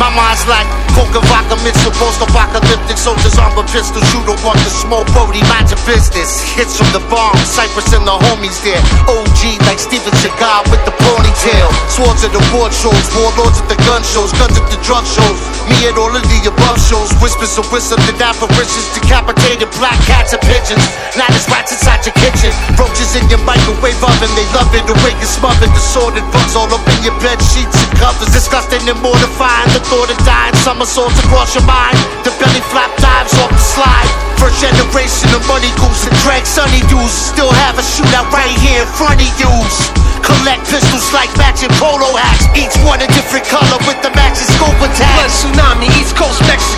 My mind's like coke and vodka mixed with post-apocalyptic soldiers armed with pistols. You don't the smoke, Brody, mind your business. Hits from the bomb, Cypress and the homies there. OG like Steven Seagal with the ponytail. Swords at the board shows, warlords at the gun shows, guns at the drug shows. Me at all of the above shows. Whispers of wisdom, the apparitions, decapitated black cats and pigeons. Now there's rats inside your kitchen. Roaches in your microwave oven, they love it. the Awake and smothered, disordered bugs all up in your bed sheets covers. Disgusting and mortifying. The thought of dying, somersaults across your mind. The belly flap dives off the slide. First generation of money goose and drag sunny dudes. Still have a shootout right here in front of yous. Collect pistols like matching polo hats. Each one a different color with the matching scope Blood attack. tsunami, East Coast Mexican,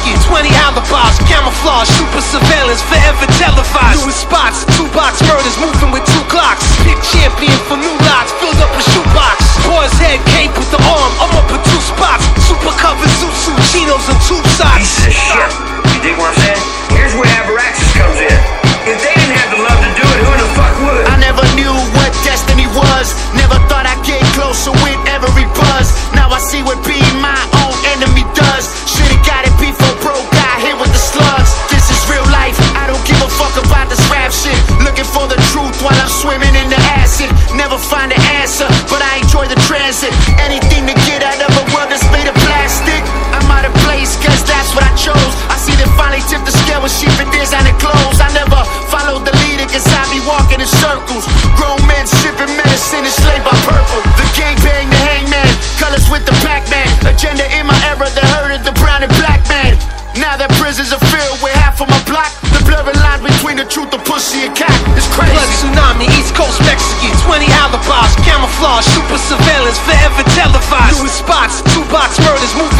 tube socks. Pieces of shit. You dig what I'm saying? Walking in circles. Grown men sipping medicine enslaved by purple. The gang bang, the hangman, colors with the Pac-Man. Agenda in my era, the herd of the brown and black man. Now that prisons are filled with half of my block, the blurring lines between the truth, the pussy, and cat is crazy. Blood tsunami, East Coast Mexican, 20 alibis, camouflage, super surveillance, forever televised. Newest spots, two box murders, moving